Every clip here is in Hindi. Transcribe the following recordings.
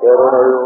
శరణయో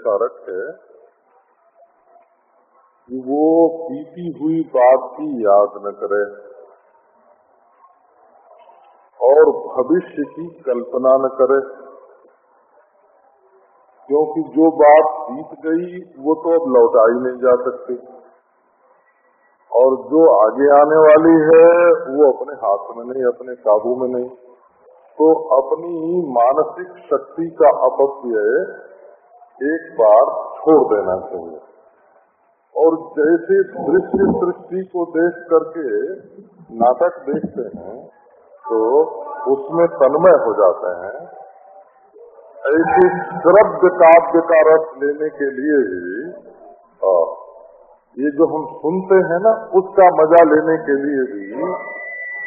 ऐसा रखे कि वो बीती हुई बात की याद न करे और भविष्य की कल्पना न करे। क्योंकि जो बात बीत गई, वो तो अब लौटाई नहीं जा सकती। और जो आगे आने वाली है, वो अपने हाथ में नहीं, अपने काबू में नहीं। तो अपनी मानसिक शक्ति का अपव्यय एक बार छोड़ देना चाहिए। और जैसे दृश्य सृष्टि को देख करके नाटक देखते हैं तो उसमें तन्मय हो जाते हैं। ऐसे श्रव्य काव्य का रस लेने के लिए ही ये जो हम सुनते हैं ना, उसका मज़ा लेने के लिए भी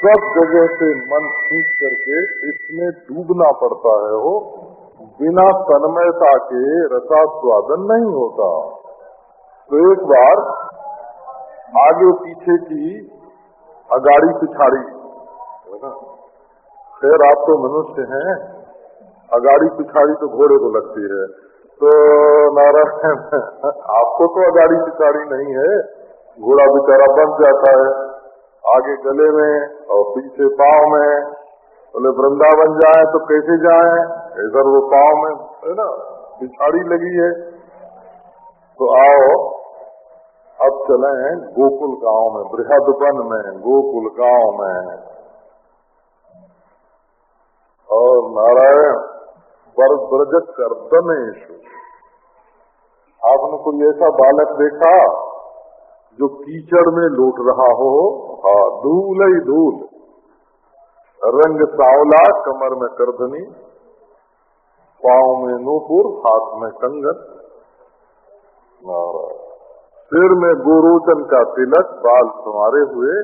सब जगह से मन खींच करके इसमें डूबना पड़ता है हो बिना तन्मयता के रसास्वादन नहीं होता। तो एक बार आगे पीछे की अगाड़ी पिछाड़ी खैर, आप तो मनुष्य हैं, अगाड़ी पिछाड़ी तो घोड़े को लगती है। तो नारायण, आपको तो अगाड़ी पिछाड़ी नहीं है, घोड़ा बेचारा बन जाता है, आगे गले में और पीछे पाँव में। बोले, वृंदावन जाए तो कैसे जाए? इधर वो पाँव में, है ना, पिछाड़ी लगी है। तो आओ, अब चले हैं गोकुल गाँव में, बृहदवन में, गोकुल गाँव में। और नारायण बर ब्रज कर्दनेश आपने कोई ऐसा बालक देखा, जो कीचड़ में लूट रहा हो? हाँ धूल ही धूल। रंग सावला कमर में करधनी पाँव में नूपुर, हाथ में कंगन। सिर में गोरोचन का तिलक, बाल संवारे हुए।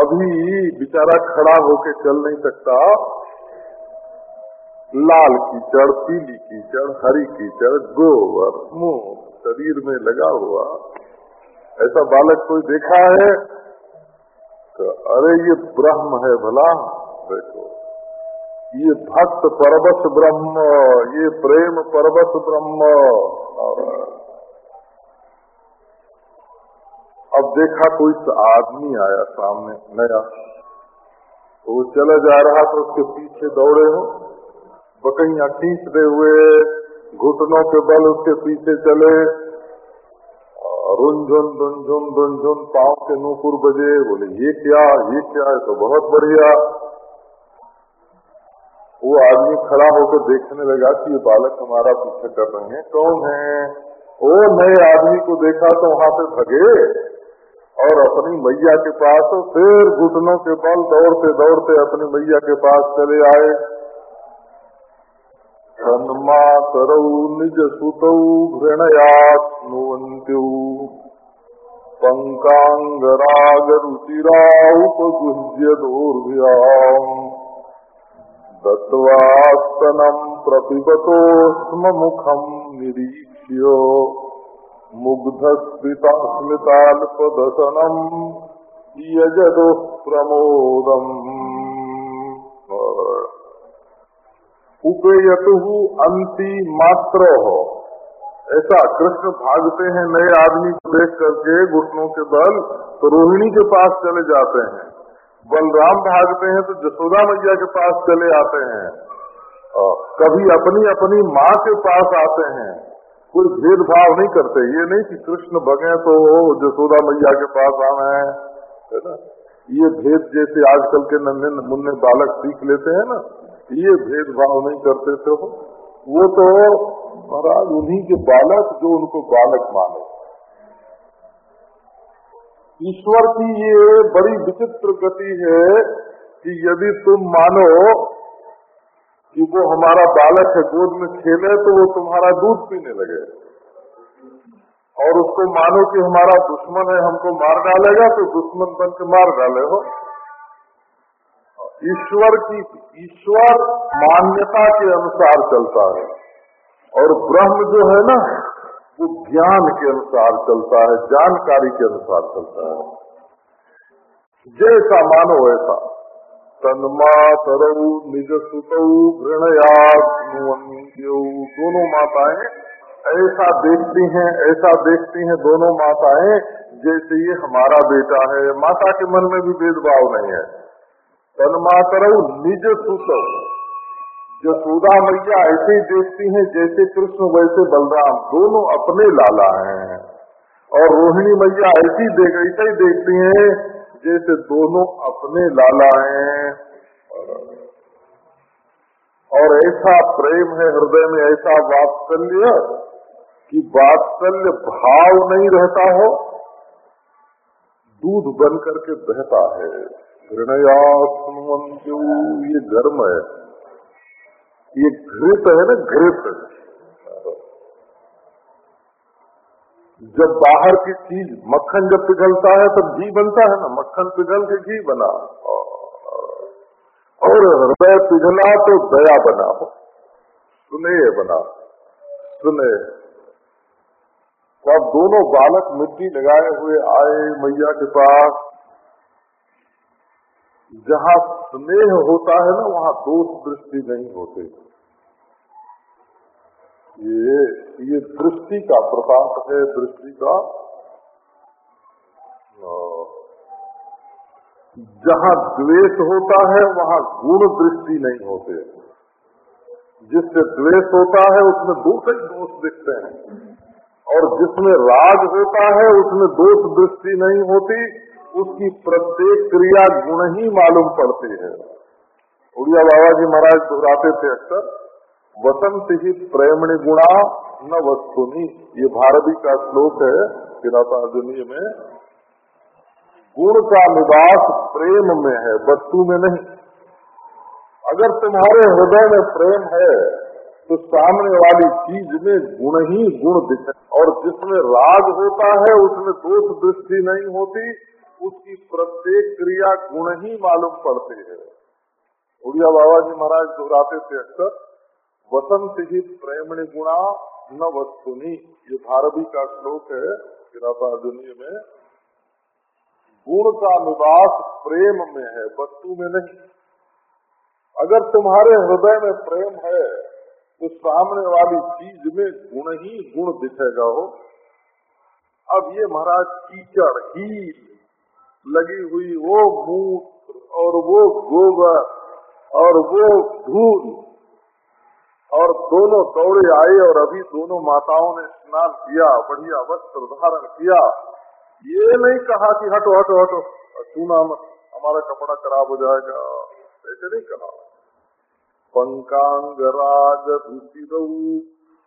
अभी बेचारा खड़ा होके चल नहीं सकता। लाल कीचड़ पीली कीचड़ हरी कीचड़ गोबर मुँह, शरीर में लगा हुआ। ऐसा बालक कोई देखा है? तो अरे, ये ब्रह्म है भला। देखो, ये भक्त परबस ब्रह्म, ये प्रेम परबस ब्रह्म। अब देखा कोई आदमी आया सामने, नया। तो वो चला जा रहा तो उसके पीछे दौड़े हो। बकैया खींचते हुए, घुटनों के बल उसके पीछे चले। रुंझुन रुंझुन रुंझुन पाँव के नूपुर बजे। बोले, ये क्या? ये क्या है? तो बहुत बढ़िया। वो आदमी खड़ा होकर देखने लगा कि ये बालक हमारा पीछे कर रहे हैं। कौन है? वो नए आदमी को देखा तो वहाँ से भगे और अपनी मैया के पास फिर घुटनों के बल दौड़ते दौड़ते अपनी मैया के पास चले आए। तन्मातरौ निज सुतौ घृणयात्नुवन्त्यौ पङ्काङ्गरागरुचिराउपगुह्य दोर्भ्याम् दत्त्वास्तनम् प्रपिबतो स्म मुखम् निरीक्ष्य। मुग्धस्मितास्मिताल्पदशनम् यजदुः प्रमोदम्। उपेयतु अंति मात्र। हो ऐसा कृष्ण भागते हैं नए आदमी को देख करके, घुटनों के बल तो रोहिणी के पास चले जाते हैं। बलराम भागते हैं तो जसोदा मैया के पास चले आते हैं। कभी अपनी अपनी माँ के पास आते हैं। कोई भेदभाव नहीं करते। ये नहीं कि कृष्ण भगे तो जसोदा मैया के पास आवे है ना? ये भेद जैसे आजकल के नन्हे मुन्ने बालक सीख लेते हैं ना। ये भेदभाव नहीं करते थे हो वो तो महाराज उन्हीं के बालक जो उनको बालक माने। ईश्वर की ये बड़ी विचित्र गति है कि यदि तुम मानो कि वो हमारा बालक है, गोद में खेले तो वो तुम्हारा दूध पीने लगे। और उसको मानो कि हमारा दुश्मन है, हमको मार डालेगा तो दुश्मन बन के मार डाले हो। ईश्वर की, ईश्वर मान्यता के अनुसार चलता है। और ब्रह्म जो है ना, वो ज्ञान के अनुसार चलता है, जानकारी के अनुसार चलता है। जैसा मानो ऐसा तन्मातरऊ निज सुतऊ घृणया दोनों माताएँ ऐसा देखती हैं, ऐसा देखती हैं दोनों माताएँ जैसे ये हमारा बेटा है। माता के मन में भी भेदभाव नहीं है। तन्मातरऊ निज सुतऊ जसोदा मैया ऐसे देखती हैं, जैसे कृष्ण वैसे बलराम, दोनों अपने लाला हैं। और रोहिणी मैया ऐसी देख, ऐसा ही देखती हैं, जैसे दोनों अपने लाला हैं। और ऐसा प्रेम है हृदय में, ऐसा वात्सल्य कि वात्सल्य भाव नहीं रहता हो, दूध बन करके बहता है। घृणयात्मंत्यु ये गर्म है, ये घृत है ना, घृत। जब बाहर की चीज़ मक्खन जब पिघलता है, तब घी बनता है ना, मक्खन पिघल के घी बना। और हृदय पिघला तो दया बना सुने बना, सुने। तो अब दोनों बालक मिट्टी लगाए हुए आए, मैया के पास जहाँ स्नेह होता है ना, वहाँ दोष दृष्टि नहीं होते। ये ये दृष्टि का प्रताप है, दृष्टि का जहाँ द्वेष होता है, वहाँ गुण दृष्टि नहीं होते। जिससे द्वेष होता है, उसमें ही दोष दिखते हैं। और जिसमें राग होता है, उसमें दोष दृष्टि नहीं होती। उसकी प्रत्येक क्रिया गुण ही मालूम पड़ती है। उड़िया बाबा जी महाराज दोहराते थे अक्सर, वसंत ही प्रेमणि गुणा न वस्तुनी। ये भारती का श्लोक है अर्जुनीय में। गुण का निवास प्रेम में है, वस्तु में नहीं। अगर तुम्हारे हृदय में प्रेम है तो सामने वाली चीज़ में गुण ही गुण दिखे और जिसमें राग होता है, उसमें दोष दृष्टि नहीं होती। उसकी प्रत्येक क्रिया गुण ही मालूम पड़ती है। उड़िया बाबा जी महाराज दोहराते थे अक्सर वसंत ही प्रेमणि गुणा न वस्तुनी। ये भारती का श्लोक है किराता अर्जुनीय में। गुण का निवास प्रेम में है, वस्तु में नहीं। अगर तुम्हारे हृदय में प्रेम है तो सामने वाली चीज़ में गुण ही गुण दिखेगा हो। अब ये महाराज कीचड़ ही लगी हुई वो मूत्र और वो गोबर और वो धूल। और दोनों दौड़े आए और अभी दोनों माताओं ने स्नान किया, बढ़िया वस्त्र धारण किया। ये नहीं कहा कि हटो हटो हटो। चूना हमारा कपड़ा खराब हो जाएगा? ऐसे नहीं कहा। पंकांग राग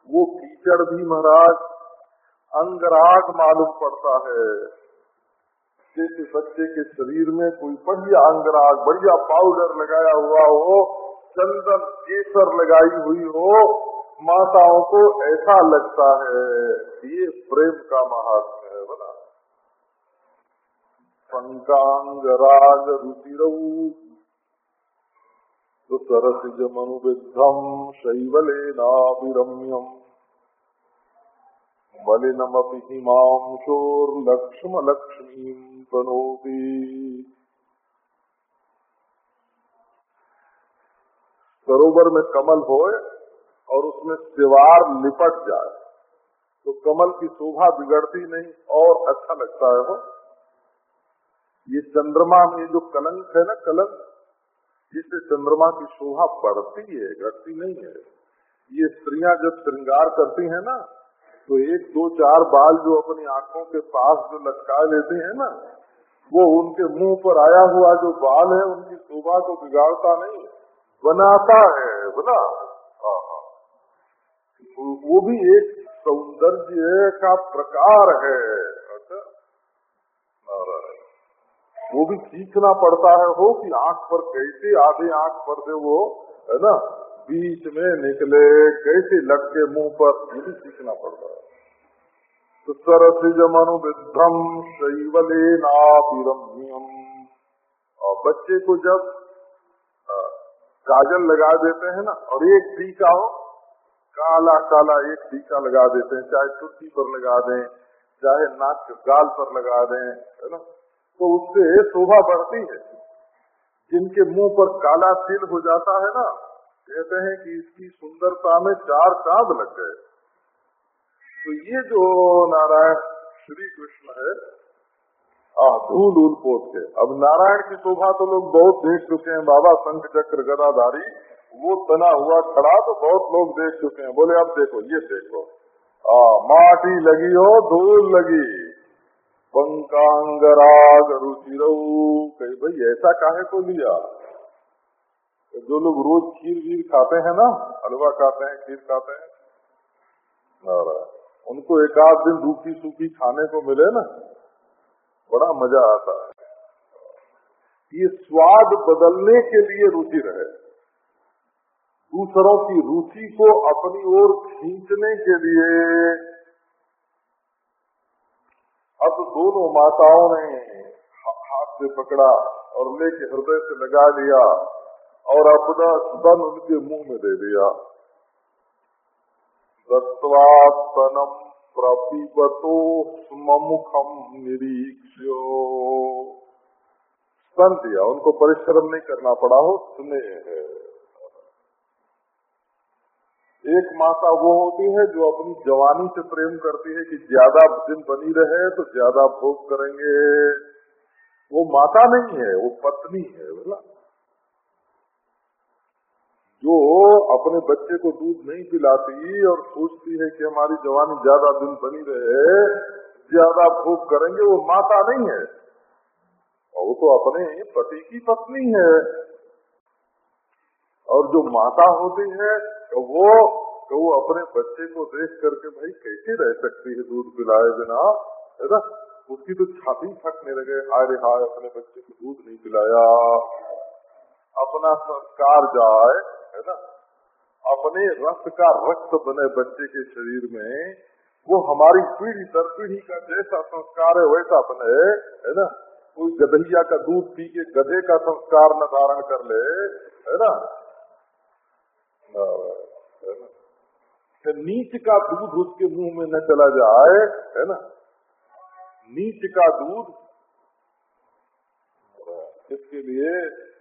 वो कीचड़ भी महाराज। अंगराग मालूम पड़ता है। जैसे बच्चे के शरीर में कोई बढ़िया अंगराग, बढ़िया पाउडर लगाया हुआ हो, चंदन केसर लगाई हुई हो, माताओं को ऐसा लगता है ये प्रेम का महात्म है, बना। पंकांगराग रुचिरऊ तो सरसिज मनुविद्धम शैवले नाभिरम्यम मलिनमपि हिमांशोर्लक्ष्म लक्ष्मी सरोवर में कमल होए और उसमें सिवार लिपट जाए तो कमल की शोभा बिगड़ती नहीं और अच्छा लगता है वो। ये चंद्रमा में जो कलंक है ना, कलंक, जिससे चंद्रमा की शोभा बढ़ती है, घटती नहीं है। ये स्त्रियाँ जब श्रृंगार करती हैं ना तो एक दो चार बाल जो अपनी आँखों के पास जो लटका लेते हैं ना, वो उनके मुँह पर आया हुआ जो बाल है, उनकी शोभा को बिगाड़ता नहीं, बनाता है। तो वो भी एक सौंदर्य का प्रकार है। अच्छा। वो भी सीखना पड़ता है, हो कि आँख पर कैसे आधे आँख पर दे वो, है ना बीच में निकले, कैसे लटके मुँह पर भी सीखना पड़ता है। तो सरसिज मनुविधम शैवले नापिरम्यम और बच्चे को जब काजल लगा देते हैं ना, और एक टीका हो, काला काला एक टीका लगा देते हैं, चाहे चुट्टी पर लगा दें, चाहे नाक गाल पर लगा दें, है ना तो उससे शोभा बढ़ती है। जिनके मुँह पर काला तिल हो जाता है ना कहते हैं कि इसकी सुंदरता में चार चाँद लग गए। तो ये जो नारायण श्री कृष्ण है धूल उल पोत के। अब नारायण की शोभा तो लोग बहुत देख चुके हैं। बाबा संख चक्र गदाधारी, वो तना हुआ खड़ा तो बहुत लोग देख चुके हैं। बोले, अब देखो, ये देखो। आ माटी लगी हो, धूल लगी। पंकांगराग रुचिर कही, भाई, ऐसा काहे को लिया? जो लोग रोज खीर वीर खाते हैं ना, हलवा खाते हैं, खीर खाते हैं उनको एक आध दिन रूखी सूखी खाने को मिले ना, बड़ा मज़ा आता है। ये स्वाद बदलने के लिए रुचि रहे। दूसरों की रुचि को अपनी ओर खींचने के लिए अब दोनों माताओं ने हाथ से पकड़ा और लेके हृदय से लगा लिया। और अपना स्तन उनके मुँह में दे दिया। दत्वास्तनम प्रपिबतो मुखम निरीक्ष्यो। स्तन दिया, उनको परिश्रम नहीं करना पड़ा हो स्नेह है। एक माता वो होती है जो अपनी जवानी से प्रेम करती है कि ज़्यादा दिन बनी रहे तो ज़्यादा भोग करेंगे। वो माता नहीं है, वो पत्नी है, बोला। जो अपने बच्चे को दूध नहीं पिलाती और सोचती है कि हमारी जवानी ज़्यादा दिन बनी रहे, ज़्यादा भोग करेंगे, वो माता नहीं है। और वो तो अपने पति की पत्नी है। और जो माता होती है तो वो तो वो अपने बच्चे को देख करके भाई कैसे रह सकती है दूध पिलाए बिना? है ना? उसकी तो छाती फटने लगे। हाय रे हाय, अपने बच्चे को दूध नहीं पिलाया। अपना संस्कार जाए। है ना? अपने रक्त का रक्त बने बच्चे के शरीर में, वो हमारी पीढ़ी दर पीढ़ी का जैसा संस्कार है, वैसा बने, है ना? कोई गधैया का दूध पी के गधे का संस्कार न धारण कर ले, है ना? नीच का दूध उसके मुँह में न चला जाए, है ना? नीच का दूध, इसके लिए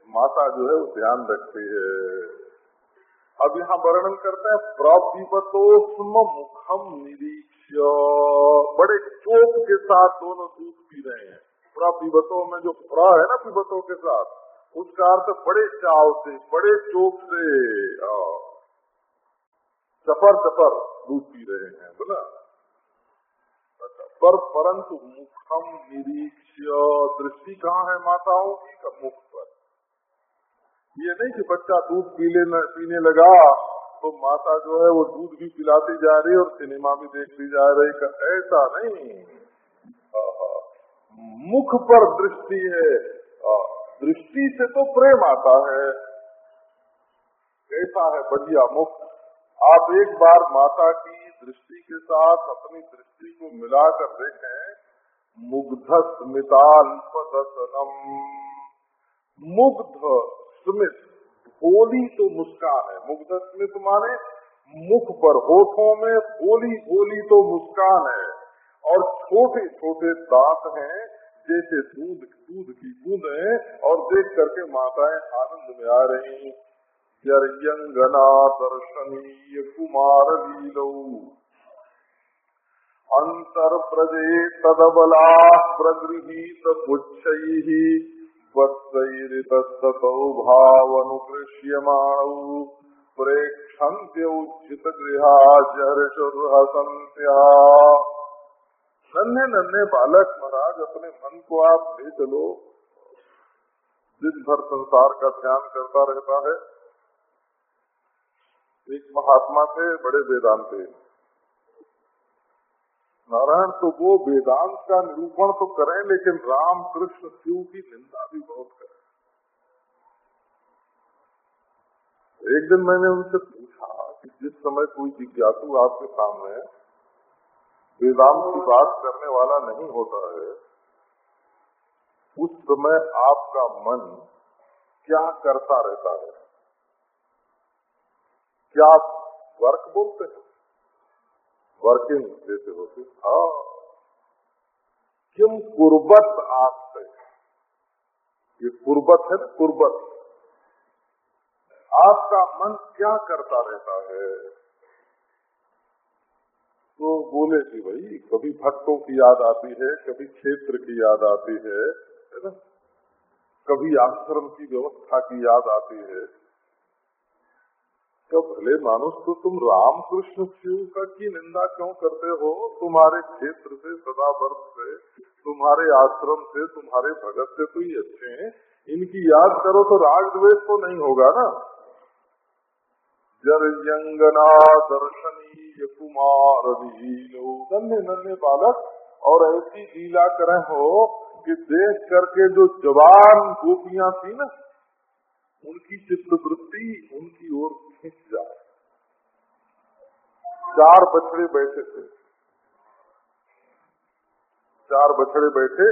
माता जो है वो ध्यान रखती है। अब यहाँ वर्णन करते हैं प्रपिबतोष्म मुखम निरीक्ष बड़े चोप के साथ दोनों दूध पी रहे हैं। प्रपिबतों में जो प्र है ना पिबतों के साथ, उसका अर्थ बड़े चाव से, बड़े चोप से चपर चपर दूध पी रहे हैं बोला अच्छा पर परंतु मुखम निरीक्ष दृष्टि कहाँ है माताओं की? मुख ये नहीं कि बच्चा दूध पीले न, पीने लगा तो माता जो है वो दूध भी पिलाती जा रही और सिनेमा भी देखती जा रही का ऐसा नहीं। मुख पर दृष्टि है। दृष्टि से तो प्रेम आता है। कैसा है बढ़िया मुख? आप एक बार माता की दृष्टि के साथ अपनी दृष्टि को मिलाकर देखें। मुग्ध स्मिताल्पदसनम मुग्ध स्मित, बोली तो मुस्कान है। मुग्ध स्मित माने मुख पर होठों में बोली बोली तो मुस्कान है। और छोटे छोटे दांत हैं, जैसे दूध दूध की बूंदें और देख करके माताएँ आनंद में आ रही यंगना दर्शनीय कुमार लीलौ। अंतर प्रजे तदबला प्रगृहीत पुच्छैः वत्सैरितस्तौ भावनुकृष्यमाणौ नन्हे नन्हे, बालक महाराज, अपने मन को आप ले चलो। दिन भर संसार का ध्यान करता रहता है। एक महात्मा थे, बड़े वेदांत नारायण तो वो वेदांत का निरूपण तो करें, लेकिन राम कृष्ण शिव की निंदा भी बहुत करें। एक दिन मैंने उनसे पूछा कि जिस समय कोई जिज्ञासु आपके सामने वेदांत की बात करने वाला नहीं होता है, उस समय आपका मन क्या करता रहता है? क्या वर्क बोलते हैं? वर्किंग होते हाँ किम कुर्बत आस्ते ये कुर्बत है कुर्बत। आपका मन क्या करता रहता है? तो बोले कि भाई, कभी भक्तों की याद आती है, कभी क्षेत्र की याद आती है है ना? कभी आश्रम की व्यवस्था की याद आती है। तो भले मानुष तो तुम राम कृष्ण शिव का की निंदा क्यों करते हो? तुम्हारे क्षेत्र से सदा वर्ष से तुम्हारे आश्रम से, तुम्हारे भगत से तो ही अच्छे हैं। इनकी याद करो तो राग द्वेष तो नहीं होगा ना? जर यंगना दर्शनीय कुमार नन्हे नन्हे बालक, और ऐसी लीला करें हो कि देख करके जो जवान गोपियाँ थी ना, उनकी चित्रवृत्ति, उनकी ओर खींच जाए चार बछड़े बैठे थे। चार बछड़े बैठे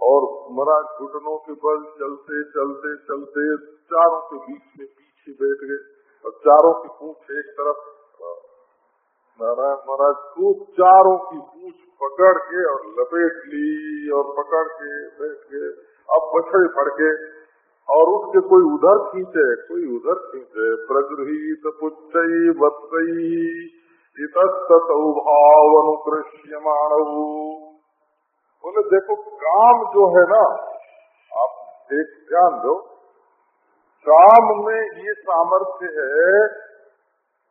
और मरा घुटनों के बल चलते चलते चलते चारों के बीच में पीछे बैठ गए और चारों की पूछ एक तरफ़ नारायण महाराज खूब चारों की पूछ पकड़ के और लपेट ली और पकड़ के बैठ गए। अब बछड़े पड़ के और उठ के कोई उधर खींचे, कोई उधर खींचे। प्रगृहित पुच्छ वत्सई भाव अनुकृष्य मानव बोले, देखो, काम जो है ना, आप एक ध्यान दो, काम में ये सामर्थ्य है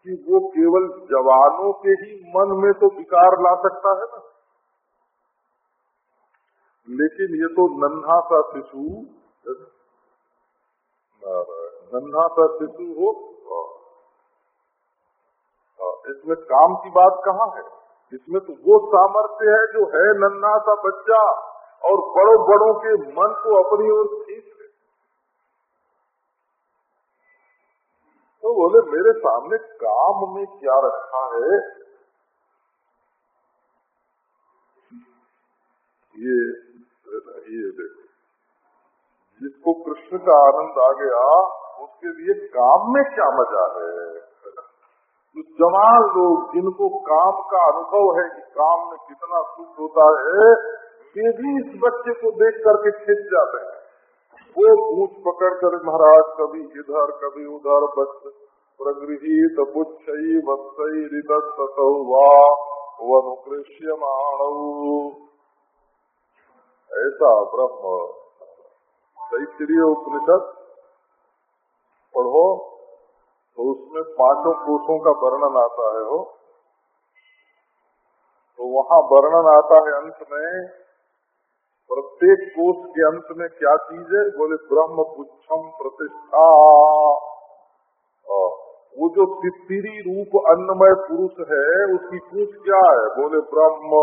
कि वो केवल जवानों के ही मन में तो विकार ला सकता है ना। लेकिन ये तो नन्हा सा शिशु नन्हा सा शिशु हो इसमें काम की बात कहाँ है? इसमें तो वो सामर्थ्य है जो है नन्हा सा बच्चा और बड़ों बड़ों के मन को अपनी ओर खींच तो बोले, मेरे सामने काम में क्या रखा है? ये ये देखो। जिसको कृष्ण का आनंद आ गया, उसके लिए काम में क्या मज़ा है? तो जवान लोग जिनको काम का अनुभव है कि काम में कितना सुख होता है, वे भी इस बच्चे को देख करके खिंच जाते हैं। वो पूछ पकड़ कर, महाराज, कभी इधर, कभी उधर, बस प्रगृहित पुच्छ वत्सई ऐसा ब्रह्म तैतरीय उपनिषद पढ़ो तो उसमें पाँचों कोषों का वर्णन आता है हो तो वहाँ वर्णन आता है अंत में, प्रत्येक कोष के अंत में क्या चीज़ है? बोले ब्रह्म पुच्छम प्रतिष्ठा वो जो तिथिरी रूप अन्नमय पुरुष है, उसकी पूछ क्या है? बोले, ब्रह्म।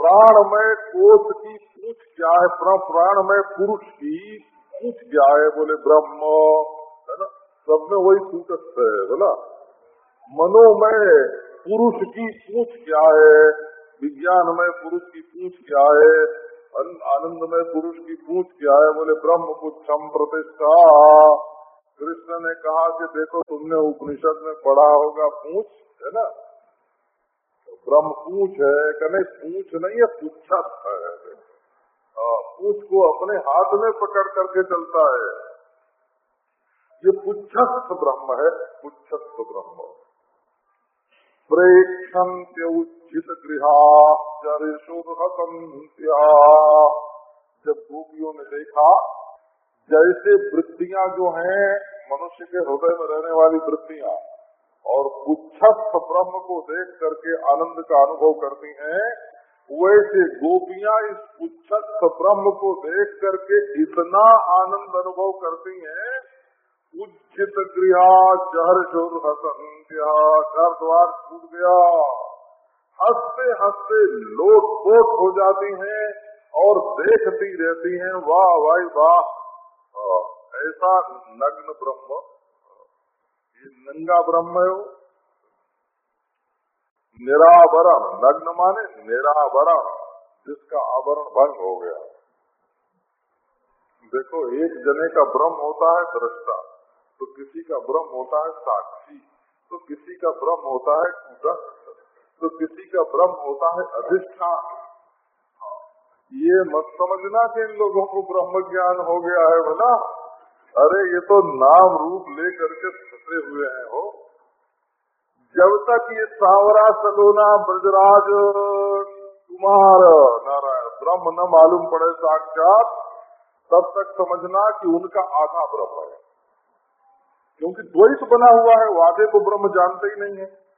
प्राणमय कोष की पूछ क्या है प्राणमय पुरुष की पूछ क्या है बोले, ब्रह्म, है ना? सब में वही सूटस्थ है, बोला। मनोमय पुरुष की पूछ क्या है विज्ञान में पुरुष की पूछ क्या है आनंद में पुरुष की पूछ क्या है बोले ब्रह्म पुच्छम प्रतिष्ठा। कृष्ण ने कहा कि देखो, तुमने उपनिषद में पढ़ा होगा पूछ, है ना? ब्रह्म पूछ है, कने पूछ नहीं है पुच्छत है। पूछ को अपने हाथ में पकड़ करके चलता है। ये पुच्छस्थ ब्रह्म है, पुच्छस्थ ब्रह्म। प्रेक्षन्त्य उचित गृहाचरिशुरहसंत्या जब गोपियों ने देखा, जैसे वृत्तियाँ जो हैं, मनुष्य के हृदय में रहने वाली वृत्तियाँ और उच्छस्थ ब्रह्म को देख करके आनंद का अनुभव करती हैं, वैसे गोपियाँ इस उच्छस्थ ब्रह्म को देख करके इतना आनंद अनुभव करती हैं, उज्जित गृह जहर शोर हसंत्या घर द्वार छूट गया। हँसते हँसते लोट पोट हो जाती हैं और देखती रहती हैं, वाह भाई वाह। ऐसा नग्न ब्रह्म नंगा ब्रह्म है निरावरण नग्न माने निरावरण जिसका आवरण भंग हो गया। देखो एक जने का ब्रह्म होता है दृष्टा तो किसी का ब्रह्म होता है साक्षी तो किसी का ब्रह्म होता है कूटस्थ तो किसी का ब्रह्म होता है अधिष्ठान। हाँ, ये मत समझना कि इन लोगों को ब्रह्म ज्ञान हो गया है बोला। अरे, ये तो नाम रूप लेकर के फंसे हुए हैं, हो। जब तक ये सावरा सलोना ब्रजराज कुमार, नारायण, ब्रह्म न मालूम पड़े साक्षात, तब तक समझना कि उनका आधा ब्रह्म है। क्योंकि द्वैत बना हुआ है, वो आधे को ब्रह्म जानते ही नहीं है।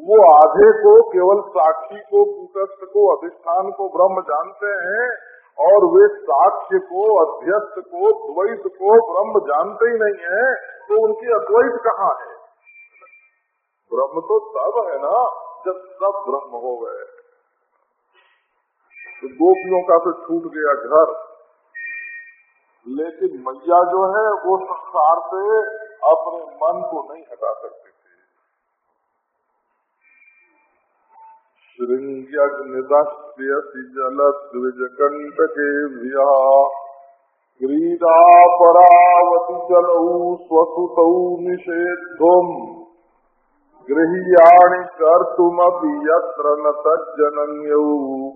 वो आधे को केवल साक्षी को, कुटस्थ को, अधिष्ठान को ब्रह्म जानते हैं और वे साक्ष्य को, अध्यस्त को, द्वैत को ब्रह्म जानते ही नहीं है तो उनकी अद्वैत कहाँ है? ब्रह्म तो तब है ना, जब सब ब्रह्म हो गए। तो गोपियों का तो छूट गया घर। लेकिन मैया जो है, वो संसार से अपने मन को नहीं हटा सकती। थी श्रृंग्यक निदस्यसी जल द्विज कंट के क्रीडा परावती चलऊ स्वसुत निषेधुम गृह्याणि कर्तुमपि यत्र न तज्जनन्यौ।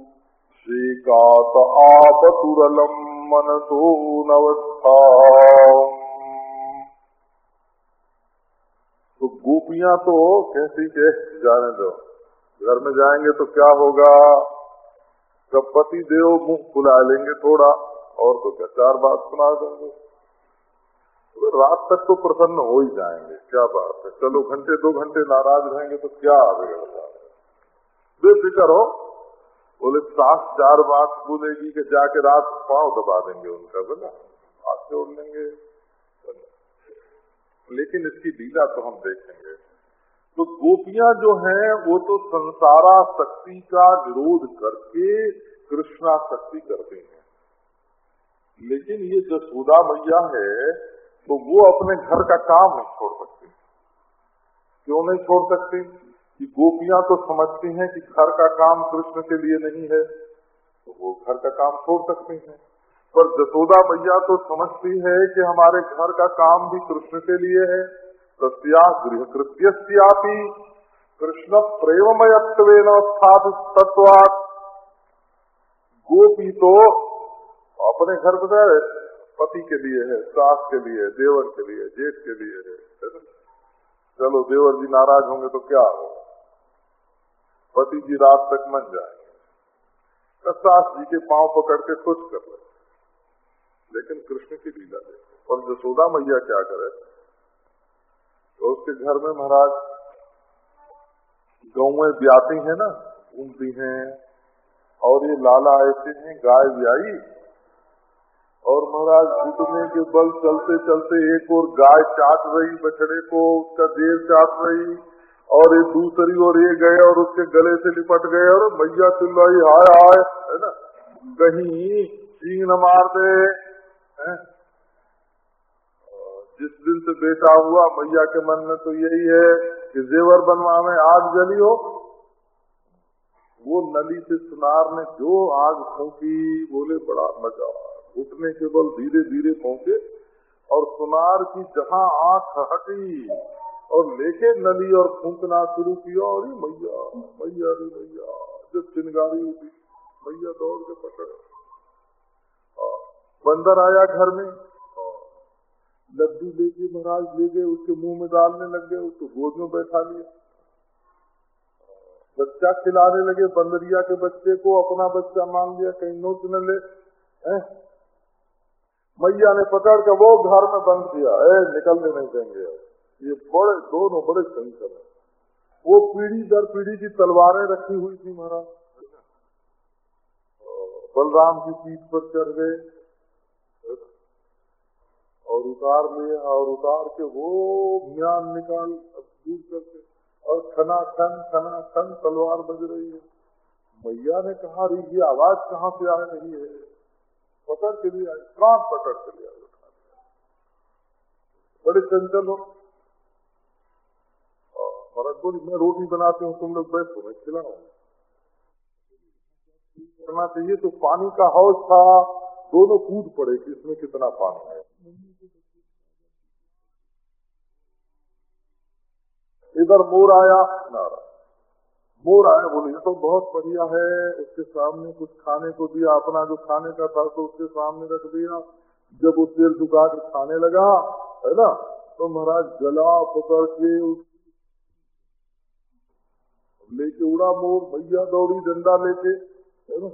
श्रीकात आपतुरलम् मनसो नवस्था तो गोपियाँ तो कैसी के जाने दो? घर में जाएँगे तो क्या होगा? जब पति देव मुँह फुला लेंगे थोड़ा, और तो क्या चार बात सुना देंगे। तो रात तक तो प्रसन्न हो ही जाएँगे, क्या बात है? चलो घंटे, दो घंटे नाराज़ रहेंगे तो क्या बिगड़ता बेफिक्र हो। बोले, सास चार बात बोलेगी कि जाके रात पाँव दबा देंगे उनका, बोला। हाथ जोड़ लेंगे। लेकिन इसकी लीला तो हम देखेंगे। तो गोपियाँ जो हैं, वो तो संसारा शक्ति का विरोध करके कृष्णा शक्ति करते हैं। लेकिन ये जसोदा मैया है तो वो अपने घर का काम नहीं छोड़ सकते। क्यों नहीं छोड़ सकते? कि गोपियाँ तो समझती हैं कि घर का काम कृष्ण के लिए नहीं है तो वो घर का काम छोड़ सकती हैं। पर जसोदा मैया तो समझती है कि हमारे घर का काम भी कृष्ण के लिए है। सत्या गृह कृत्य कृष्ण स्थापित गोपी तो अपने घर पर पति के लिए है, सास के लिए देवर के लिए जेठ के लिए है चलो, देवर जी नाराज़ होंगे तो क्या हो पति जी रात तक मन जाएँगे। तो सास जी के पाँव पकड़ के खुश कर ले। लेकिन कृष्ण की लीला देखो। और जसोदा मैया क्या करे? तो उसके घर में महाराज गौ ब्याती है ना घूमती हैं, और ये लाला ऐसे हैं गाय ब्याई, और महाराज घुटने के बल चलते चलते एक और गाय चाट रही, बछड़े को उसका देर चाट रही, और एक दूसरी और ये गए, और उसके गले से लिपट गए, और मैया चिल्लाई, हाय हाय, है ना, कहीं सींग न मार दे जिस दिन से बेटा हुआ, मैया के मन में तो यही है कि जेवर बनवा में आग जली हो। वो नली से सुनार ने जो आग फूकी बोले, बड़ा मज़ा उठने के बल धीरे धीरे पहुँचे और सुनार की जहाँ आँख हटी और लेके नली और फूकना शुरू किया और मैया मैया रे मैया जब चिंगारी उठी मैया दौड़ के पकड़। बंदर आया घर में। लड्डू ले गए, महाराज ले गए, उसके मुँह में डालने लग गए, उसको गोद में बैठा लिया। बच्चा खिलाने लगे, बंदरिया के बच्चे को अपना बच्चा मांग लिया, कहीं नोच न ले मैया ने पकड़ के वो घर में बंद किया, ए, निकलने नहीं देंगे। ये बड़े, दोनों बड़े शंकर है। वो पीढ़ी दर पीढ़ी की तलवारें रखी हुई थी, महाराज। बलराम की पीठ पर चढ़ गए। और उतार लिए और उतार के वो म्यान निकाल दूर करके, और खना खन खना खन तलवार बज रही है। मैया ने कहा रही ये आवाज़ कहाँ से आ रही है? पकड़ के लिए कान पकड़ के लिया बड़े चंचल हो। महाराज बोली, मैं रोटी बनाती हूँ, तुम लोग बैठो, मैं खिलाऊ। करना चाहिए तो पानी का हाउस था, दोनों कूद पड़े कि इसमें कितना पानी है? इधर मोर आया, नारा। मोर आया, बोले, ये तो बहुत बढ़िया है, उसके सामने कुछ खाने को दिया, अपना जो खाने का था तो उसके सामने रख दिया। जब वो सिर झुका कर खाने लगा, है ना तो महाराज गला पकड़ के लेके उड़ा मोर, भैया, दौड़ी, डंडा लेके। है ना।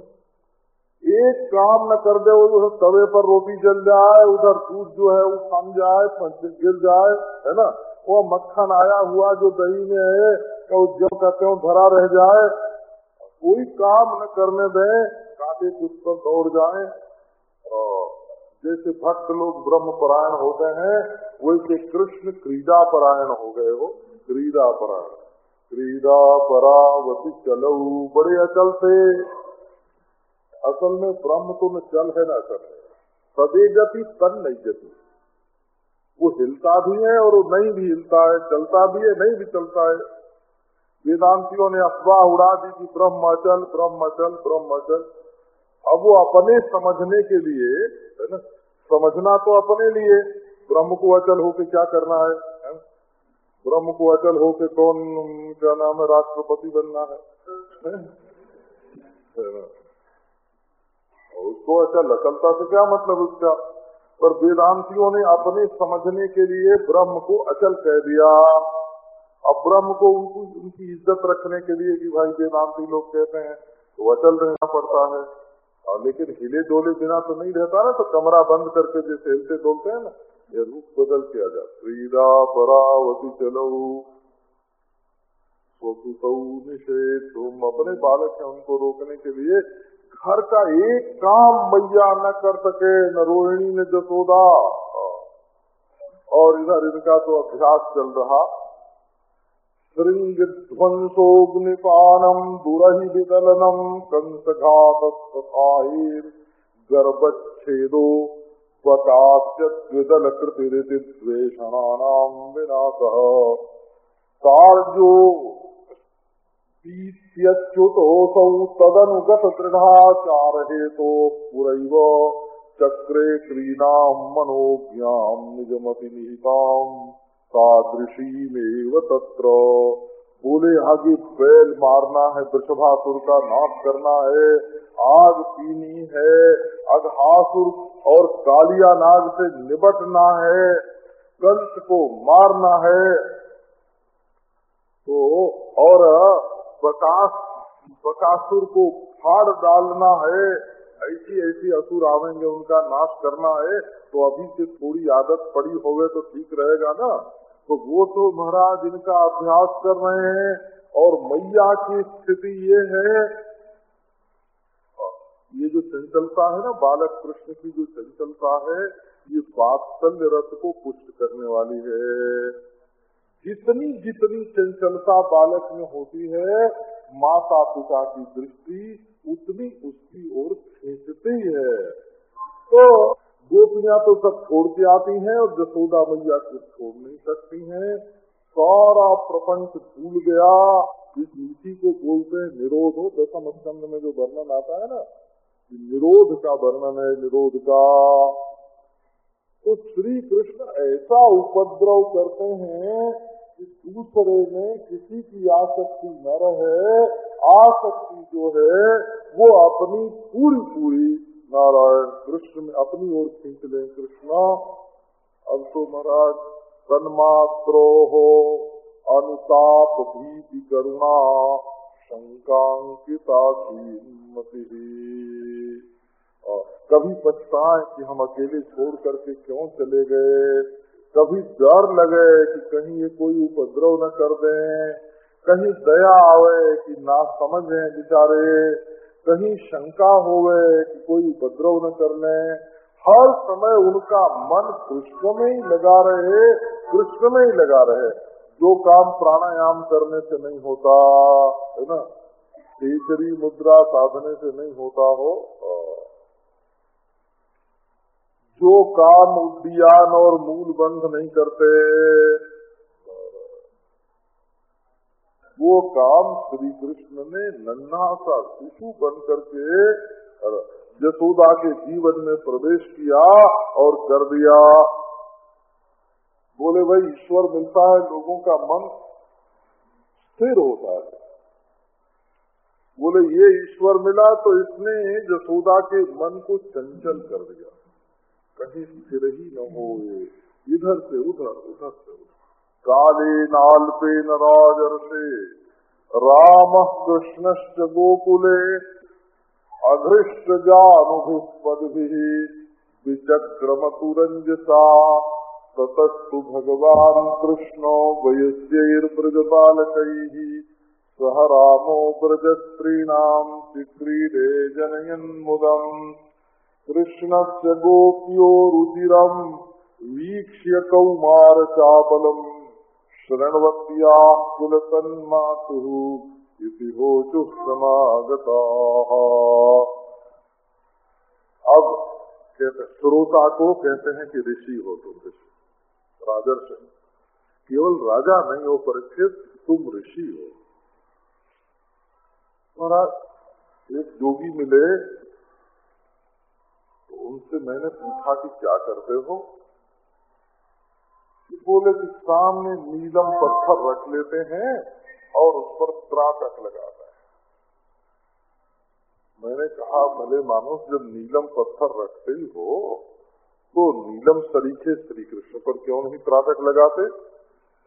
एक काम न कर दे, वो तवे पर रोटी जल जाए, उधर दूध जो है वो खम जाए गिर जाए, है ना। वो मक्खन आया हुआ जो दही में है तो ज्यो का त्यों भरा रह जाए। कोई काम न करने दे कांटे कुछ पर दौड़ जाए। जैसे भक्त लोग ब्रह्म परायण होते हैं, वैसे कृष्ण क्रीड़ा परायण हो गए हो क्रीड़ा परायण क्रीड़ा परावती चलो बड़े अचल थे असल में ब्रह्म तो न चल है ना अचल है। सदे गति तन नहीं गति। वो हिलता भी है और वो नहीं भी हिलता है चलता भी है नहीं भी चलता है वेदांतियों ने अफवाह उड़ा दी कि ब्रह्म अचल ब्रह्म अचल ब्रह्म अचल अब वो अपने समझने के लिए है ना समझना तो अपने लिए ब्रह्म को अचल होके क्या करना है? ब्रह्म को अचल होके कौन क्या नाम है राष्ट्रपति बनना है, है? है उसको अचल अचलता से क्या मतलब उसका पर वेदांतियों ने अपने समझने के लिए ब्रह्म को अचल कह दिया। अब ब्रह्म को उनको, उनकी इज़्ज़त रखने के लिए कि भाई वेदांती लोग कहते हैं तो अचल रहना पड़ता है। और लेकिन हिले डोले बिना तो नहीं रहता ना तो कमरा बंद करके जैसे हिलते डोलते हैं ना, ये रूप बदल के आ जा परावती चलो तुम अपने बालक है, उनको रोकने के लिए घर का एक काम मैया न कर सके, न रोहिणी ने जसोदा और इधर इनका तो अभ्यास चल रहा। श्रृंग ध्वंसोग्निपानम दुरही विदलनम कंसघात गर्भछेदो पटाश्चल कृतिरिद्वेषणानाम विनाश। कार्यो पीत्यच्युतोऽसौ तदनुगत दृढ़ाचार हेतो पुरैव चक्रे क्रीडाम् मनोज्ञाम् तादृशीमेव तत्र। बोले आगे बैल मारना है, वृषभासुर का नाश करना है, आग पीनी है अघासुर और कालिया नाग से निबटना है, कंस को मारना है। तो और बकास, बकासुर को फाड़ डालना है। ऐसी ऐसी असुर आवेंगे, उनका नाश करना है। तो अभी से थोड़ी आदत पड़ी होवे तो ठीक रहेगा ना। तो वो तो महाराज इनका अभ्यास कर रहे हैं और मैया की स्थिति ये है। ये जो चंचलता है ना, बालक कृष्ण की जो चंचलता है, ये वात्सल्य रथ को पुष्ट करने वाली है। जितनी जितनी चंचलता बालक में होती है माता पिता की दृष्टि उतनी उसकी ओर खींचती है। तो गोपियाँ तो सब छोड़ के आती हैं और जसोदा मैया को छोड़ नहीं सकती हैं। सारा प्रपंच भूल गया। इस नीति को बोलते हैं निरोध हो। दसम स्कंद में जो वर्णन आता है ना निरोध का वर्णन है, निरोध का। तो श्री कृष्ण ऐसा उपद्रव करते हैं कि दूसरे में किसी की आसक्ति न रहे, आसक्ति जो है, वो अपनी पूरी पूरी नारायण कृष्ण में अपनी ओर खींच ले कृष्ण। अब तो महाराज, तन्मात्रो हो, अनुताप भीति करुणा, शंकांकिता की कभी पछताए कि हम अकेले छोड़ करके क्यों चले गए? कभी डर लगे कि कहीं ये कोई उपद्रव न कर दे, कहीं दया आवे कि ना समझे बेचारे, कहीं शंका होवे कि कोई उपद्रव न कर ले। हर समय उनका मन कृष्ण में ही लगा रहे कृष्ण में ही लगा रहे। जो काम प्राणायाम करने से नहीं होता, है ना? केसरी मुद्रा साधने से नहीं होता हो जो काम उद्यान और मूल बंध नहीं करते, वो काम श्री कृष्ण ने नन्हा सा शिशु बन करके यशोदा के जीवन में प्रवेश किया और कर दिया। बोले, भाई, ईश्वर मिलता है, लोगों का मन स्थिर होता है। बोले, ये ईश्वर मिला तो इसने यशोदा के मन को चंचल कर दिया। कहीं स्थिर ही न हो इधर से उधर उधर से उधर काले नाल पे नाजर से राम कृष्णश्च गोकुले अधृष्ट जानुभुष्पद भी विचक्रम तुरंजसा ततस्तु भगवान कृष्णो वयस्यैर्ब्रजपालक सह रामो ब्रजस्त्रीणाम चिक्रीडे जनयन्मुदम् कृष्णस्य गोप्यो रुचिरम् वीक्ष्य कौमार शृण्वत्या कुलतन्मातुः इति होचुः अब कहते, श्रोता को कहते हैं कि ऋषि हो तुम ऋषि, राजर्ष। केवल राजा नहीं हो परीक्षित तुम ऋषि हो। महाराज, एक जोगी मिले उनसे मैंने पूछा कि क्या करते हो? बोले कि सामने नीलम पत्थर रख लेते हैं और उस पर त्राटक लगाता है। मैंने कहा भले मानुष जब नीलम पत्थर रखते ही हो तो नीलम तरीके श्री कृष्ण पर क्यों नहीं त्राटक लगाते?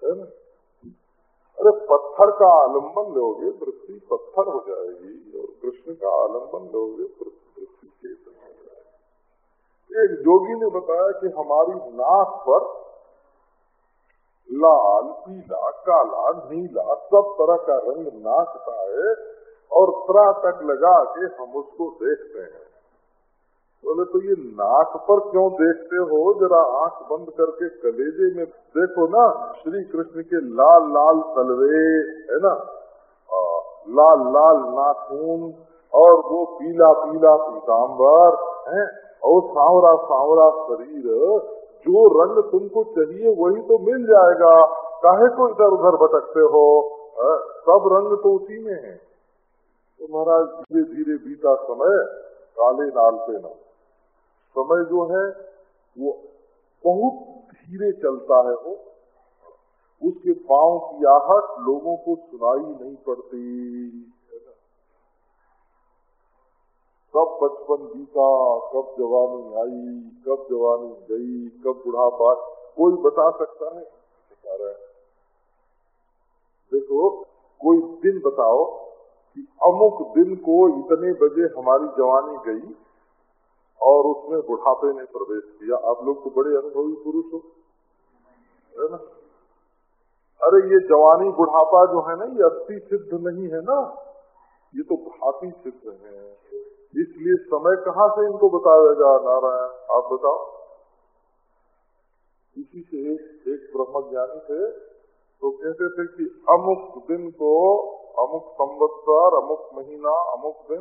है ना? अरे, पत्थर का आलंबन लोगे पृथ्वी पत्थर हो जाएगी, और कृष्ण का आलंबन लोगे पृथ्वी चेतन। एक जोगी ने बताया कि हमारी नाक पर लाल पीला काला नीला सब तरह का रंग नाचता है और त्राटक लगा के हम उसको देखते हैं। बोले तो ये नाक पर क्यों देखते हो? जरा आँख बंद करके कलेजे में देखो ना श्री कृष्ण के लाल लाल तलवे है ना? आ, लाल लाल नाखून और वो पीला पीला पीताम्बर है? और सांवरा सांवरा शरीर, जो रंग तुमको चाहिए वही तो मिल जाएगा। काहे को इधर उधर भटकते हो? सब रंग तो उसी में है। तो महाराज, धीरे धीरे बीता समय, काले नाल पे न। समय जो है, वो बहुत धीरे चलता है वो। उसके पाँव की आहट लोगों को सुनाई नहीं पड़ती। कब बचपन बीता, कब जवानी आई, कब जवानी गई, कब बुढ़ापा, कोई बता सकता है? बता रहा देखो, कोई दिन बताओ कि अमुक दिन को इतने बजे हमारी जवानी गई और उसमें बुढ़ापे ने प्रवेश किया। आप लोग तो बड़े अनुभवी पुरुष हो, है ना? अरे, ये जवानी बुढ़ापा जो है ना, ये अस्थि सिद्ध नहीं है ना। ये तो भाती सिद्ध है। इसलिए समय कहाँ से इनको बताया बताएगा नारायण आप बताओ। इसी से एक एक ब्रह्म ज्ञानी थे तो कहते थे कि अमुक दिन को अमुक संवत्सर, अमुक महीना, अमुक दिन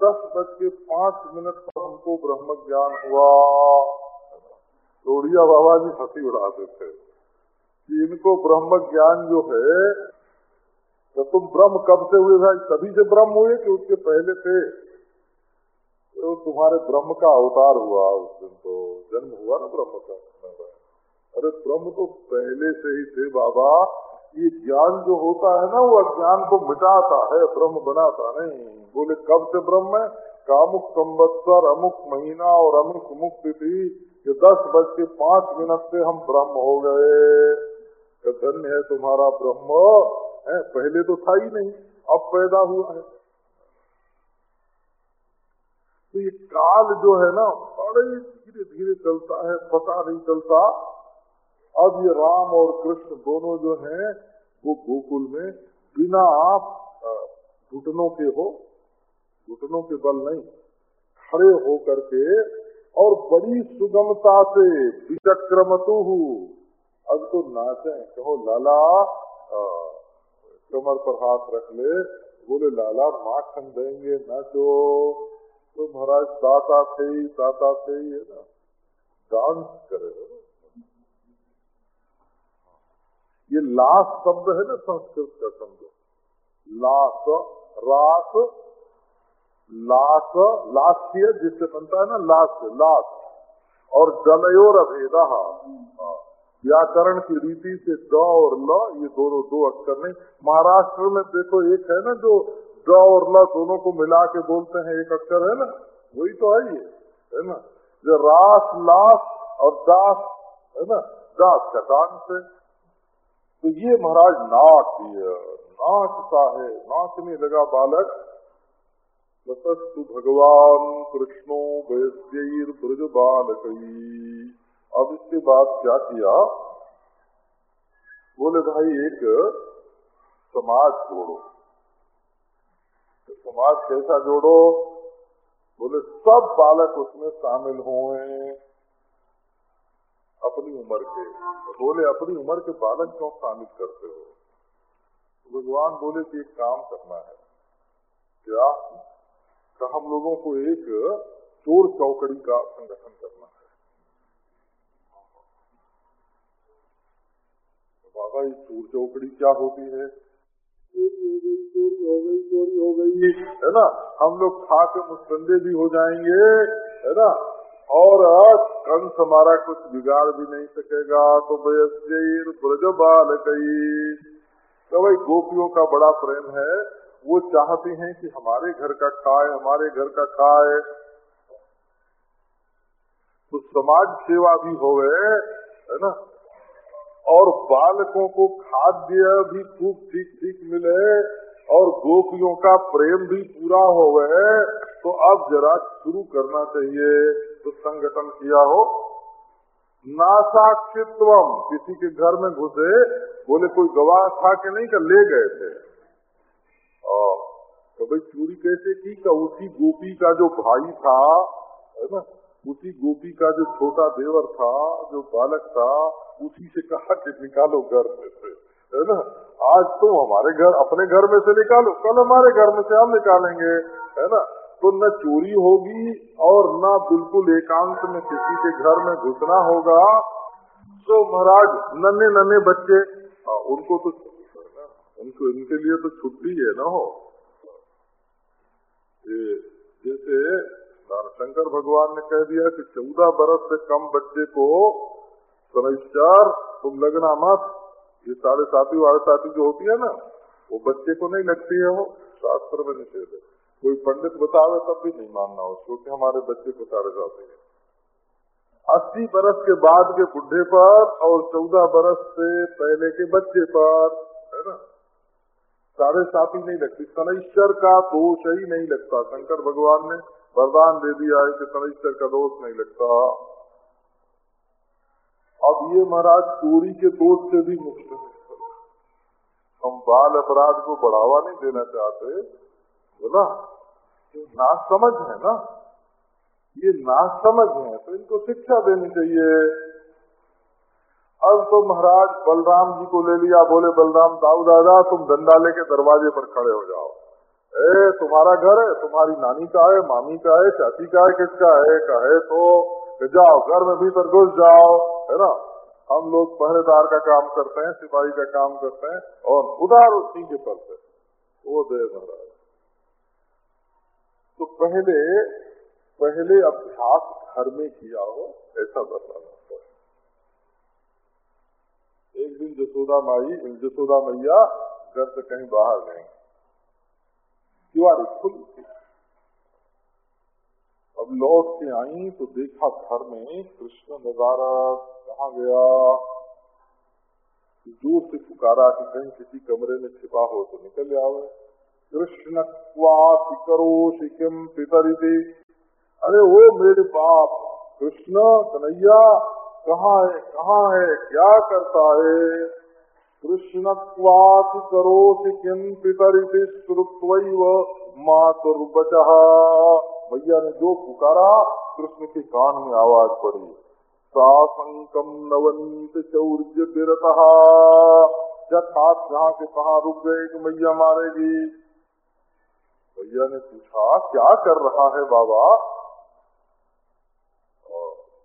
दस बज के पाँच मिनट पर हमको ब्रह्म ज्ञान हुआ। लोढ़िया बाबा जी हँसी उड़ाते थे कि इनको ब्रह्म ज्ञान जो है तो तुम ब्रह्म कब से हुए भाई? तभी से ब्रह्म हुए कि उसके पहले थे? तो तुम्हारे ब्रह्म का अवतार हुआ उस दिन तो। जन्म हुआ ना ब्रह्म का? अरे ब्रह्म तो पहले से ही थे बाबा। ये ज्ञान जो होता है ना, वो अज्ञान को मिटाता है, ब्रह्म बनाता नहीं। बोले, कब से ब्रह्म है? कामुक संवत्सर, अमुक महीना और अमुक मुक्त थी कि दस बज के पाँच मिनट से हम ब्रह्म हो गए। धन्य है तुम्हारा ब्रह्म। है, पहले तो था ही नहीं, अब पैदा हुआ है। तो ये काल जो है ना, बड़े धीरे धीरे चलता है, पता नहीं चलता। अब ये राम और कृष्ण दोनों जो हैं, वो गोकुल में बिना आप घुटनों के हो, घुटनों के बल नहीं, खड़े हो करके और बड़ी सुगमता से विचक्रमतु अब तो नाचे, कहो, लाला कमर पर हाथ रख ले। बोले, लाला, माखन देंगे नाचो तो महाराज, दाता थे ही, दाता थे ही है ना। डांस करे ये लाश शब्द है ना संस्कृत का शब्द लाश रास लाश लास्य जिससे बनता है ना लाश लाश और जलयोर अभेदा हाँ। व्याकरण की रीति से ड और ल, ये दोनों दो अक्षर नहीं। महाराष्ट्र में देखो एक है ना जो ड और ल दोनों को मिला के बोलते हैं, एक अक्षर है ना? वही तो है ये, है ना? जो रास लाश और दास, है ना? दास चटान से। तो ये महाराज नाच नाचता है नाचने लगा बालक। ततस्तु भगवान कृष्णो वैश्य ब्रज बालक अब इसके बाद क्या किया? बोले, भाई, एक समाज जोड़ो। तो समाज कैसा जोड़ो? बोले, सब बालक उसमें शामिल हुए अपनी उम्र के। बोले, अपनी उम्र के बालक क्यों शामिल करते हो? तो भगवान बोले कि एक काम करना है। क्या? तो हम लोगों को एक चोर चौकड़ी का संगठन करना है। बाबा, ये चोर चौकड़ी क्या होती है? चोरी हो गई चोरी हो गई हो है ना? हम लोग खा के मुस्तंदे भी हो जाएँगे, है ना? और कंस हमारा कुछ बिगाड़ भी नहीं सकेगा तो वयस्र ब्रज बाल गई तो भाई, गोपियों का बड़ा प्रेम है। वो चाहती हैं कि हमारे घर का खाए, हमारे घर का खाए। तो समाज सेवा भी होवे, है ना? और बालकों को खाद्य भी खूब ठीक ठीक मिले और गोपियों का प्रेम भी पूरा हो गए तो अब जरा शुरू करना चाहिए तो संगठन किया हो। नासाक्षित्व किसी के घर में घुसे, बोले, कोई गवाह था कि नहीं कर ले गए थे? और तो भाई चोरी कैसे की? का उसी गोपी का जो भाई था, है ना उसी गोपी का जो छोटा देवर था जो बालक था उसी से कहा कि निकालो घर में से है ना? आज तुम तो हमारे घर अपने घर में से निकालो कल हमारे घर में से हम निकालेंगे है ना? तो न चोरी होगी और न बिल्कुल एकांत में किसी के घर में घुसना होगा। तो महाराज नन्हे नन्हे बच्चे आ, हाँ, उनको तो उनको इनके लिए तो छुट्टी है ना हो? जैसे शंकर भगवान ने कह दिया कि चौदह बरस से कम बच्चे को शनिश्चार तुम लगना मत। ये साढ़े साथी वाले साथी जो होती है ना, वो बच्चे को नहीं लगती है वो। शास्त्र में निषेध है। कोई पंडित बतावे तब भी नहीं मानना उसको कि हमारे बच्चे को सारे जाते हैं। अस्सी बरस के बाद के बुढ़े पर और चौदह बरस से पहले के बच्चे पर, है ना? सारे साथी नहीं लगती। शनिश्चर का दोष ही नहीं लगता, शंकर भगवान ने वरदान दे दिया है कि शनिश्चर का दोष नहीं लगता। अब ये महाराज चोरी के दोष से भी मुक्त है। हम बाल अपराध को बढ़ावा नहीं देना चाहते। बोला ना समझ है ना? ये ना समझ है तो इनको शिक्षा देनी चाहिए। अब तो महाराज बलराम जी को ले लिया, बोले, बलराम दाऊ दादा तुम डंडा लेके दरवाजे पर खड़े हो जाओ। ए, तुम्हारा घर है तुम्हारी नानी का है, मामी का है, चाची का है, किसका है? कहे तो जाओ, घर में भीतर घुस जाओ। है ना? हम लोग पहरेदार का काम करते हैं, सिपाही का काम करते हैं, और उदार उसी के से। वो दे महाराज। तो पहले पहले अभ्यास घर में किया हो, ऐसा बताना है एक दिन जसोदा माई, जसोदा मैया घर से कहीं बाहर गई। दीवारी खुल थी अब लौट के आई तो देखा घर में कृष्ण नज़ारा कहा गया? ज़ोर से पुकारा कि कहीं किसी कमरे में छिपा हो तो निकल आवे कृष्ण क्वासी करोषि किम पितरिति। अरे वो मेरे बाप, कृष्ण कन्हैया, कहाँ है कहाँ है, क्या करता है? कृष्णत्वाति करोति किम पितरिति श्रुत्वैव मातुर्वच भैया ने जो पुकारा कृष्ण के कान में आवाज़ पड़ी। सासंकम नवनीत चौर्य जब जहाँ के कहा, रुक गए कि मैया मारेगी? भैया ने पूछा, क्या कर रहा है बाबा?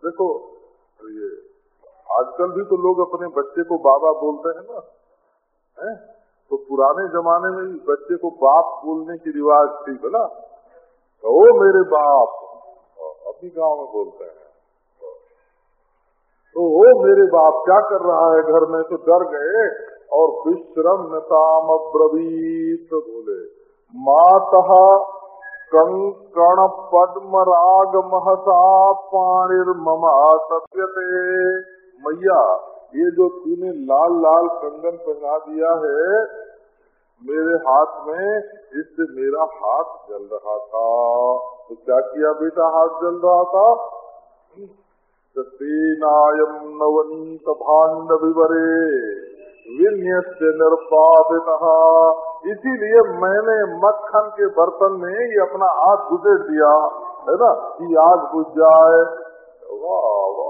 देखो, ये आजकल भी तो लोग अपने बच्चे को बाबा बोलते हैं ना, है? तो पुराने जमाने में बच्चे को बाप बोलने की रिवाज थी बोला। तो ओ मेरे बाप अपनी गाँव में बोलते हैं। तो ओ मेरे बाप, क्या कर रहा है घर में? तो डर गए और विश्रम नताम अब्रवीत बोले। माता कंकण पद्म राग महसा पाणिर्ममा सत्यते मैया, ये जो तूने लाल लाल कंगन पहना दिया है, मेरे हाथ में, इससे मेरा हाथ जल रहा था। तो क्या किया बेटा, हाथ जल रहा था? तेनायम नवनीत भांड विवरे इसीलिए मैंने मक्खन के बर्तन में ये अपना हाथ गुजर दिया, है ना? कि आग बुझ जाए। वाह वाह।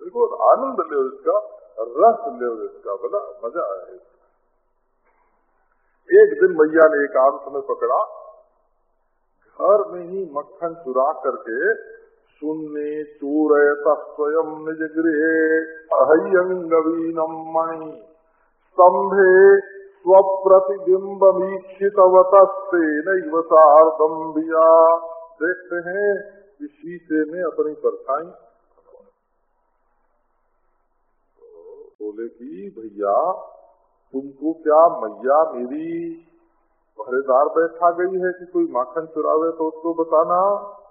देखो आनंद ले इसका, रस ले इसका बोला मज़ा आए एक दिन मैया ने एक आंत में पकड़ा, घर में ही मक्खन चुरा करके शून्य चूर स्वयं निज गृह अहयंगवीनम मणि स्तंभे स्वप्रतिबिंब मीक्षितवतस्ते नैव सार्धम देखते हैं कि शीशे में अपनी परछाई बोले कि भैया, तुमको क्या मैया मेरी पहरेदार बैठा गई है कि कोई माखन चुरावे तो उसको बताना?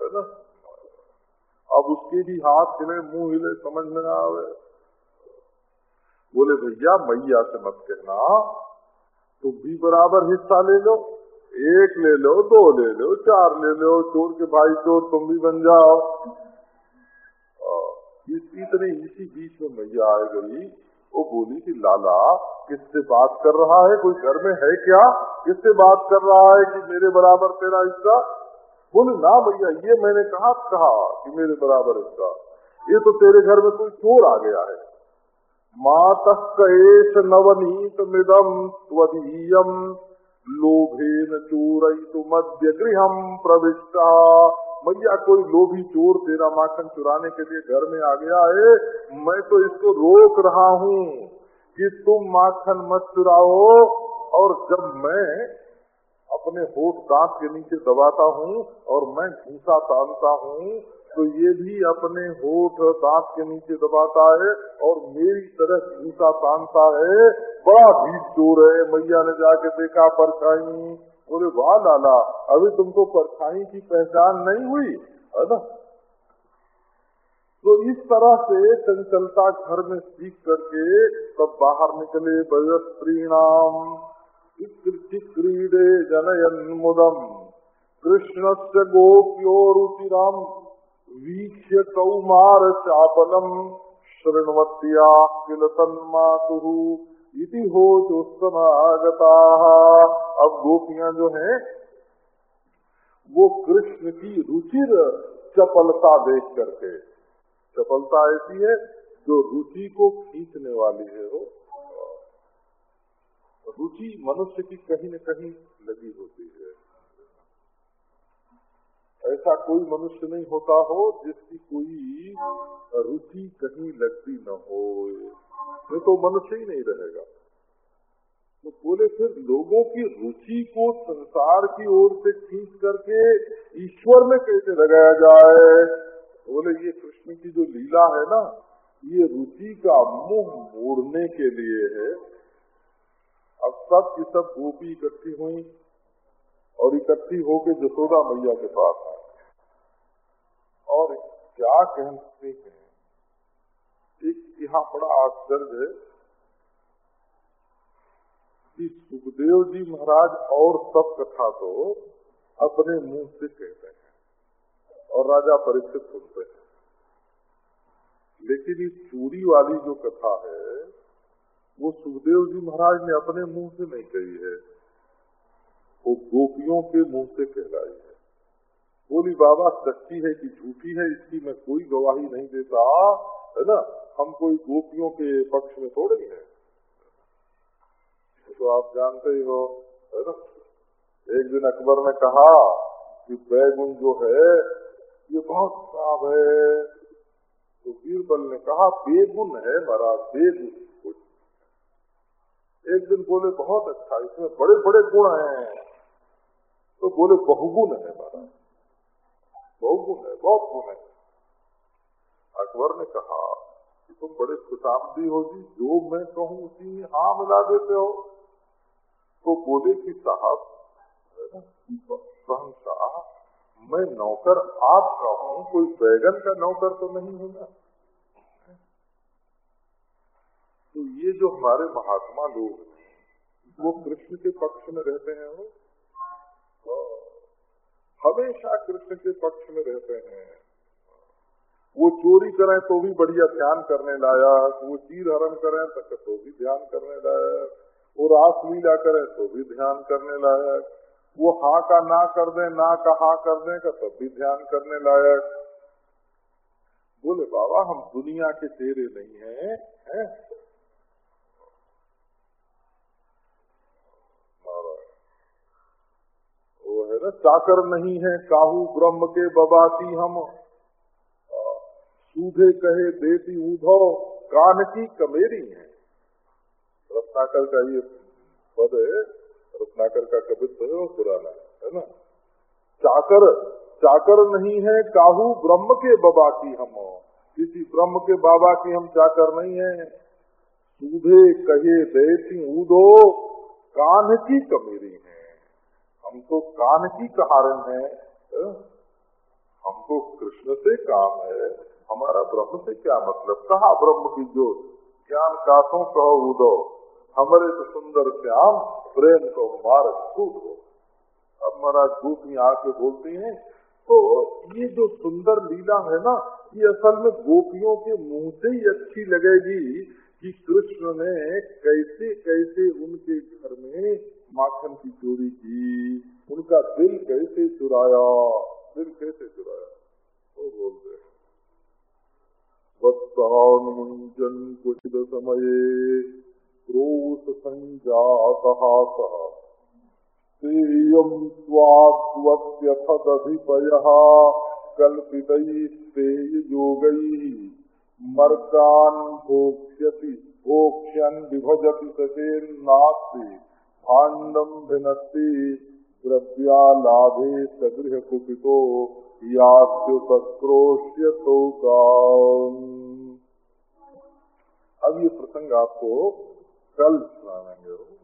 है ना? अब उसके भी हाथ हिले, मुँह हिले, समझ में ना आवे। बोले, भैया, मैया से मत कहना, तुम भी बराबर हिस्सा ले लो, एक ले लो, दो ले लो, चार ले लो, चोर के भाई चोर, तुम भी बन जाओ। इस, इतने इसी बीच में मैया आ गई। वो बोली कि, लाला, किससे बात कर रहा है? कोई घर में है क्या? किससे बात कर रहा है कि मेरे बराबर तेरा हिस्सा? बोले, ना भैया, ये मैंने कहा कहा कि मेरे बराबर हिस्सा। ये तो तेरे घर में कोई चोर आ गया है। मात कहेश नवनीत मिदम स्वदीयम लोभेन चोर तो मध्य गृह प्रविष्टा। मैया, कोई लोभी चोर तेरा माखन चुराने के लिए घर में आ गया है? मैं तो इसको रोक रहा हूँ कि तुम माखन मत चुराओ। और जब मैं अपने होठ दांत के नीचे दबाता हूँ और मैं घूसा तानता हूँ तो ये भी अपने होठ दांत के नीचे दबाता है और मेरी तरह घूसा तानता है। बड़ा भीड़ चोर है मैया, ने जाके देखा परछाई। बोले, वाह लाला, अभी तुमको परछाई की पहचान नहीं हुई, है ना? तो इस तरह से चंचलता घर में सीख करके तब बाहर निकले बजस्त्रीणाम क्रीडे जनयन मुदम कृष्ण से गोप्यो रुचिराम, वीक्ष्य कौमार चापलम, शृणवत्या किल तन्मातु इति हो जो समागता अब गोपियाँ जो हैं, वो कृष्ण की रुचिर चपलता देख करके, चपलता ऐसी है जो रुचि को खींचने वाली है वो। रुचि मनुष्य की कहीं न कहीं लगी होती है। ऐसा कोई मनुष्य नहीं होता हो जिसकी कोई रुचि कहीं लगती न हो। नहीं तो मनुष्य ही नहीं रहेगा। तो बोले, फिर लोगों की रुचि को संसार की ओर से खींच करके ईश्वर में कैसे लगाया जाए? बोले, ये कृष्ण की जो लीला है ना, ये रुचि का मुँह मोड़ने के लिए है। अब सब की सब गोपी इकट्ठी हुई और इकट्ठी होके जसोदा मैया के पास आए और क्या कहते हैं? एक यहाँ बड़ा आश्चर्य है कि सुखदेव जी महाराज और सब कथा तो अपने मुँह से कहते हैं और राजा परीक्षित सुनते हैं। लेकिन इस चूड़ी वाली जो कथा है, वो सुखदेव जी महाराज ने अपने मुँह से नहीं कही है। वो गोपियों के मुँह से कहलाई है। बोली, बाबा, सच्ची है कि झूठी है, इसकी मैं कोई गवाही नहीं देता, है ना? हम कोई गोपियों के पक्ष में थोड़े ही तो आप जानते ही हो, है ना? एक दिन अकबर ने कहा कि बैगुन जो है, ये बहुत खराब है। तो बीरबल ने कहा, बेगुन है महाराज, बेगुन। एक दिन बोले, बहुत अच्छा इसमें बड़े बड़े गुण हैं। तो बोले, बहुगुण है महाराज, बहुगुण है, बहुत गुण है। अकबर ने कहा कि तुम बड़े खुशामदी हो जी जो मैं कहूँ उसी में हाँ मिला देते हो। तो बोले कि साहब मैं नौकर आपका हूँ, कोई बैगन का नौकर तो नहीं होगा तो ये जो हमारे महात्मा लोग वो कृष्ण के पक्ष में रहते हैं वो। तो हमेशा कृष्ण के पक्ष में रहते हैं। वो चोरी करें तो भी बढ़िया ध्यान करने लायक वो चीर हरण करें तो भी ध्यान करने लायक वो रास लीला करें तो भी ध्यान करने लायक वो हा का ना कर दे, ना का हा कर दे का तब भी ध्यान करने लायक बोले, बाबा, हम दुनिया के तेरे नहीं हैं, है? वो है ना, चाकर नहीं है, काहू ब्रह्म के बबाती हम। सूधे कहे देती ऊधो, कान की कमेरी है। रत्नाकर का ये पद है, रत्नाकर का कवित्व है वो पुराना, है ना? चाकर चाकर नहीं है, काहू ब्रह्म के बाबा की हम किसी ब्रह्म के बाबा की हम चाकर नहीं है। सूधे कहे देती ऊदो कान की कमेरी है। हमको कान की कहारन है हमको कृष्ण से काम है। हमारा ब्रह्म से क्या मतलब? कहा ब्रह्म की जो ज्ञान काथों कहो उदो। हमारे तो सुंदर श्याम, प्रेम को मार छूट हो। अब महाराज गोपी आके बोलती हैं तो ये जो सुंदर लीला है ना, ये असल में गोपियों के मुँह से ही अच्छी लगेगी कि कृष्ण ने कैसे कैसे उनके घर में माखन की चोरी की, उनका दिल कैसे चुराया, दिल कैसे चुराया? वो तो बोलते हैं। वत्सानुमुञ्चन् क्वचिद समये क्रोश सञ्जातः सः तेयम् स्वात्वत्यथदधिपयः कल्पितैस्तेययोगैः मर्गान् भोक्ष्यति, भोक्ष्यन् विभजति सचेन्नास्ति। भाण्डम् भिनस्ति द्रव्यालाभे सगृह यात्युपक्रोश्य तो अब ये प्रसंग आपको कल सुनाएँगे।